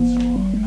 うん